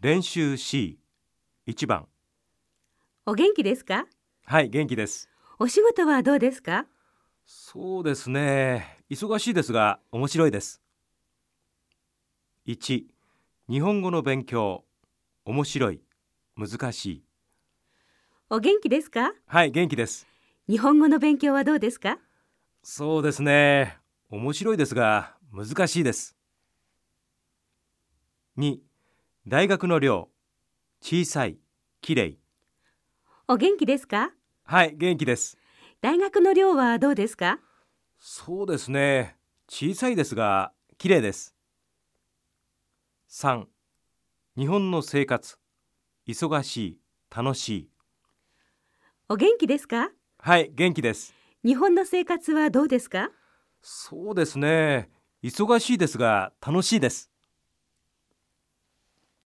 練習 C1 番。お元気ですか？はい元気です。お仕事はどうですか？そうですね。忙しいですが面白いです。1日本語の勉強。面白い。難しい。お元気ですか？はい元気です。日本語の勉強はどうですか？そうですね。面白いですが難しいです。2大学の寮。小さい。きれいお元気ですか？はい元気です。大学の寮はどうですか？そうですね。小さいですがきれいです。3日本の生活。忙しい。楽しい。お元気ですか？はい元気です。日本の生活はどうですか？そうですね。忙しいですが楽しいです